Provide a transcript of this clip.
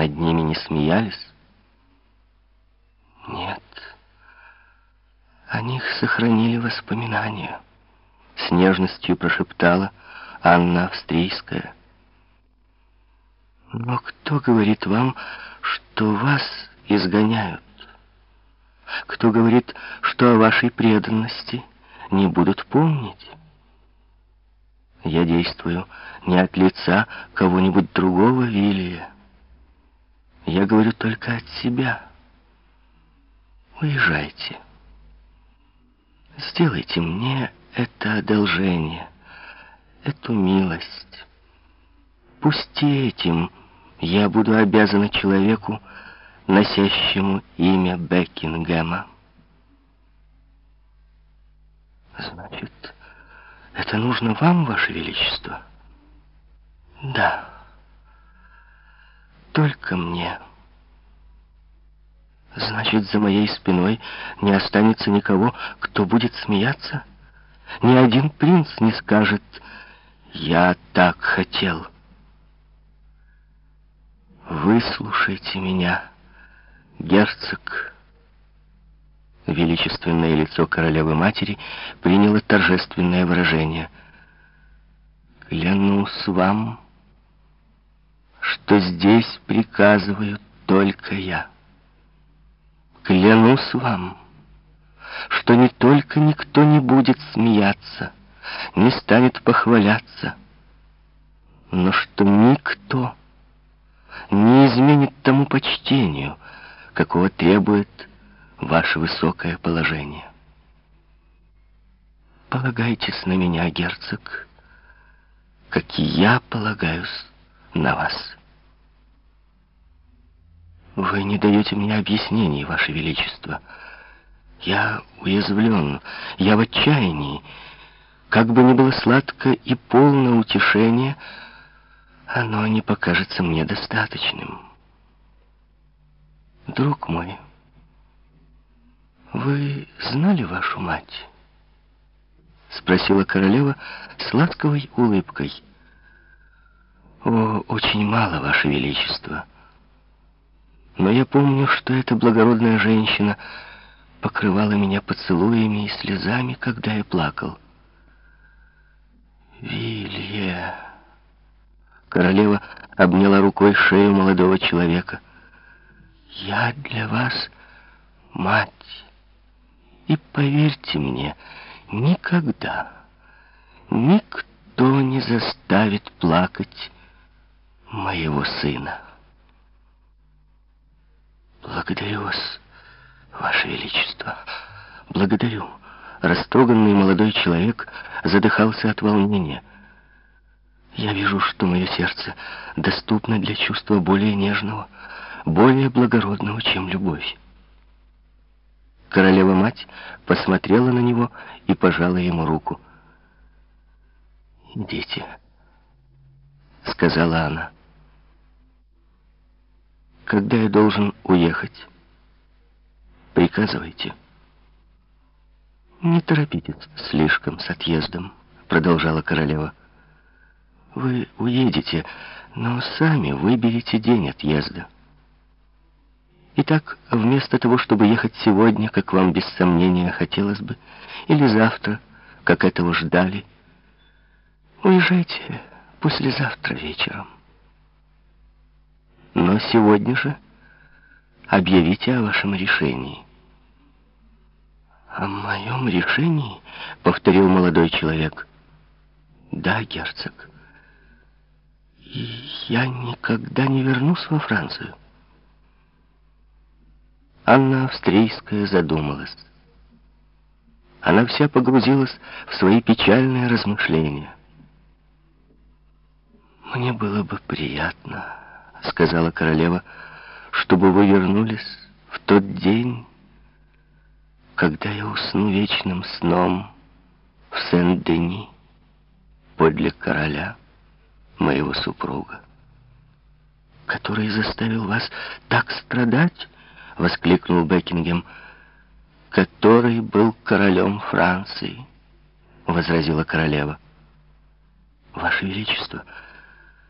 над ними не смеялись? Нет. О них сохранили воспоминания. С нежностью прошептала Анна Австрийская. Но кто говорит вам, что вас изгоняют? Кто говорит, что о вашей преданности не будут помнить? Я действую не от лица кого-нибудь другого, Вилия. Я говорю только от себя. Уезжайте. Сделайте мне это одолжение, эту милость. Пусть этим я буду обязана человеку, носящему имя Бекингема. Значит, это нужно вам, Ваше Величество? Да. Только мне. Значит, за моей спиной не останется никого, кто будет смеяться? Ни один принц не скажет «Я так хотел». Выслушайте меня, герцог. Величественное лицо королевы-матери приняло торжественное выражение. Клянусь вам, что здесь приказываю только я. Клянусь вам, что не только никто не будет смеяться, не станет похваляться, но что никто не изменит тому почтению, какого требует ваше высокое положение. Полагайтесь на меня, герцог, как я полагаюсь на вас. Вы не даете мне объяснений, ваше величество. Я уязвлен, я в отчаянии. Как бы ни было сладко и полно утешение, оно не покажется мне достаточным. Друг мой, вы знали вашу мать? Спросила королева с ласковой улыбкой. О, очень мало, ваше величество. Но я помню, что эта благородная женщина покрывала меня поцелуями и слезами, когда я плакал. Вилья... Королева обняла рукой шею молодого человека. «Я для вас мать, и поверьте мне, никогда никто не заставит плакать моего сына». «Благодарю вас, Ваше Величество, благодарю». Растроганный молодой человек задыхался от волнения. Я вижу, что мое сердце доступно для чувства более нежного, более благородного, чем любовь. Королева-мать посмотрела на него и пожала ему руку. «Идите», — сказала она. «Когда я должен уехать? Приказывайте». «Не торопитесь слишком с отъездом», — продолжала королева. Вы уедете, но сами выберете день отъезда. Итак, вместо того, чтобы ехать сегодня, как вам без сомнения хотелось бы, или завтра, как этого ждали, уезжайте послезавтра вечером. Но сегодня же объявите о вашем решении. «О моем решении?» — повторил молодой человек. «Да, герцог» я никогда не вернусь во Францию. Анна Австрийская задумалась. Она вся погрузилась в свои печальные размышления. «Мне было бы приятно», — сказала королева, «чтобы вы вернулись в тот день, когда я усну вечным сном в Сен-Дени подле короля» моего супруга, который заставил вас так страдать, — воскликнул Бекингем, — который был королем Франции, — возразила королева. Ваше Величество, —